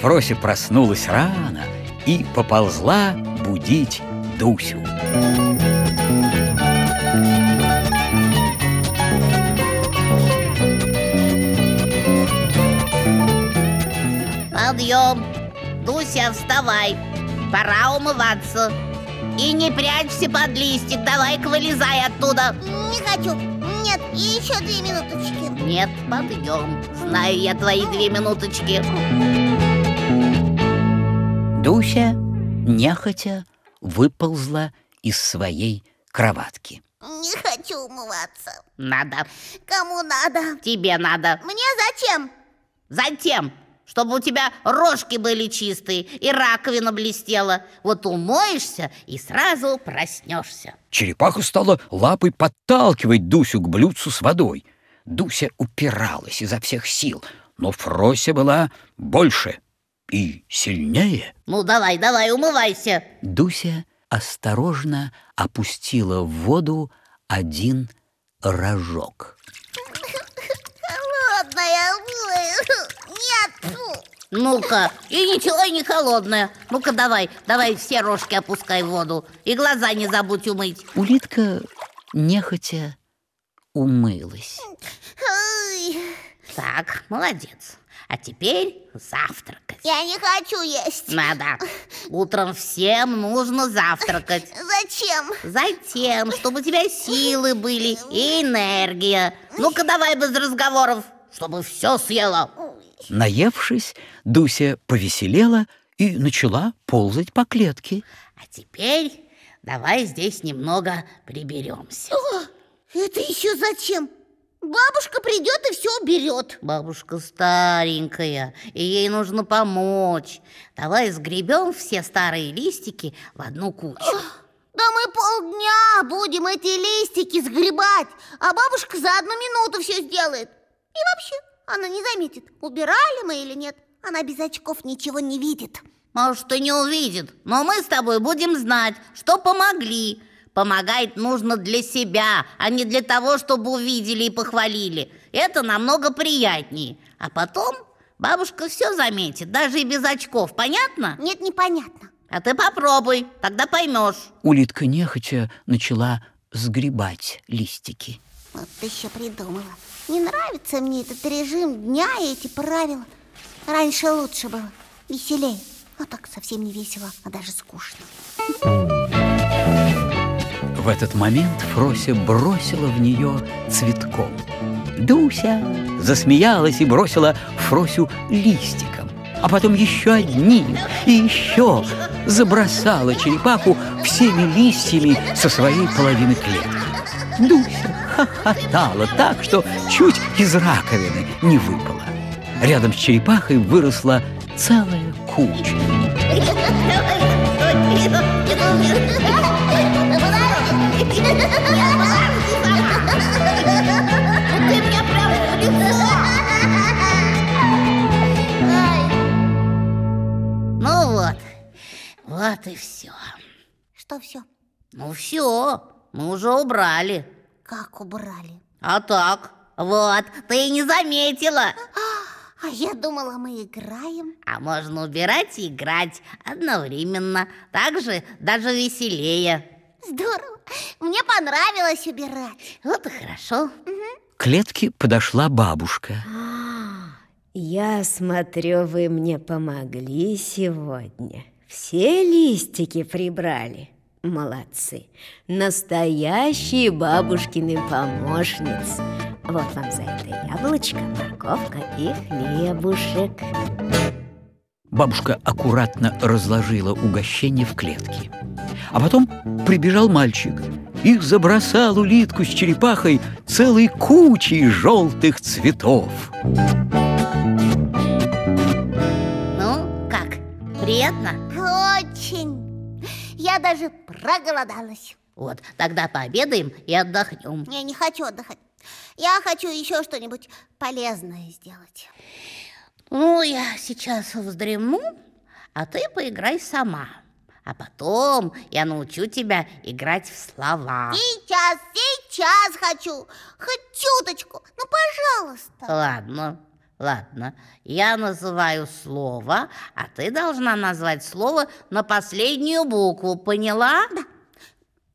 Фрося проснулась рано и поползла будить Дусю. Подъем! Дуся, вставай! Пора умываться. И не прячься под листик, давай-ка вылезай оттуда. Не хочу. Нет, еще две минуточки. Нет, подъем. Знаю я твои две минуточки. Дуся, нехотя, выползла из своей кроватки. Не хочу умываться. Надо. Кому надо? Тебе надо. Мне зачем? Затем, чтобы у тебя рожки были чистые и раковина блестела. Вот умоешься и сразу проснешься. Черепаха стала лапой подталкивать Дусю к блюдцу с водой. Дуся упиралась изо всех сил, но Фрося была больше и сильнее. Ну давай, давай, умывайся. Дуся осторожно опустила в воду один рожок. Холодная. Нет. Ну-ка, и ничего и не холодное. Ну-ка давай, давай все рожки опускай в воду. И глаза не забудь умыть. Улитка нехотя умылась. Ой, Так, молодец. А теперь завтракать. Я не хочу есть. Надо. Утром всем нужно завтракать. Зачем? Затем, чтобы у тебя силы были и энергия. Ну-ка давай без разговоров, чтобы все съела. Наевшись, Дуся повеселела и начала ползать по клетке. А теперь давай здесь немного приберемся. Это еще зачем? Бабушка придет и все уберет. Бабушка старенькая, и ей нужно помочь. Давай сгребем все старые листики в одну кучу. Да мы полдня будем эти листики сгребать, а бабушка за одну минуту все сделает. И вообще, она не заметит, убирали мы или нет. Она без очков ничего не видит. Может, и не увидит, но мы с тобой будем знать, что помогли. Помогать нужно для себя, а не для того, чтобы увидели и похвалили. Это намного приятнее. А потом бабушка все заметит, даже и без очков. Понятно? Нет, непонятно. А ты попробуй, тогда поймешь. Улитка нехотя начала сгребать листики. Вот ты еще придумала. Не нравится мне этот режим дня и эти правила. Раньше лучше было, веселее. А так совсем не весело, а даже скучно. В этот момент Фрося бросила в нее цветком. Дуся засмеялась и бросила Фросю листиком, а потом еще одним и еще забросала черепаху всеми листьями со своей половины клетки. Дуся хохотала так, что чуть из раковины не выпала. Рядом с черепахой выросла целая куча. Вот, вот и все. Что все? Ну все, мы уже убрали. Как убрали? А так, вот, ты и не заметила. А я думала, мы играем. А можно убирать и играть одновременно. Так же даже веселее. Здорово. Мне понравилось убирать. Вот и хорошо. К клетке подошла бабушка. Я смотрю, вы мне помогли сегодня. Все листики прибрали. Молодцы. Настоящие бабушкины помощницы. Вот вам за это яблочко, морковка и хлебушек. Бабушка аккуратно разложила угощение в клетке. А потом прибежал мальчик и забросал улитку с черепахой целой кучей желтых цветов. Ну, как? Приятно? Очень. Я даже проголодалась. Вот, тогда пообедаем и отдохнем. Я не хочу отдыхать. Я хочу еще что-нибудь полезное сделать. Ну, я сейчас вздремну, а ты поиграй сама. А потом я научу тебя играть в слова. Сейчас, сейчас хочу. Хоть чуточку. Ну, пожалуйста. Ладно, Ладно, я называю слово, а ты должна назвать слово на последнюю букву, поняла? Да.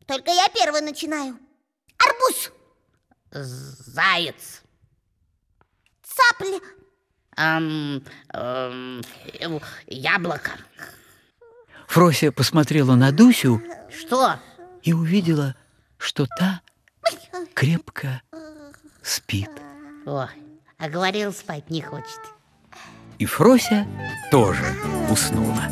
Только я первый начинаю. Арбуз. Заяц. Цапля. Эм, эм, яблоко. Фрося посмотрела на Дусю. Что? И увидела, что та крепко спит. Ой, а говорил, спать не хочет. И Фрося тоже уснула.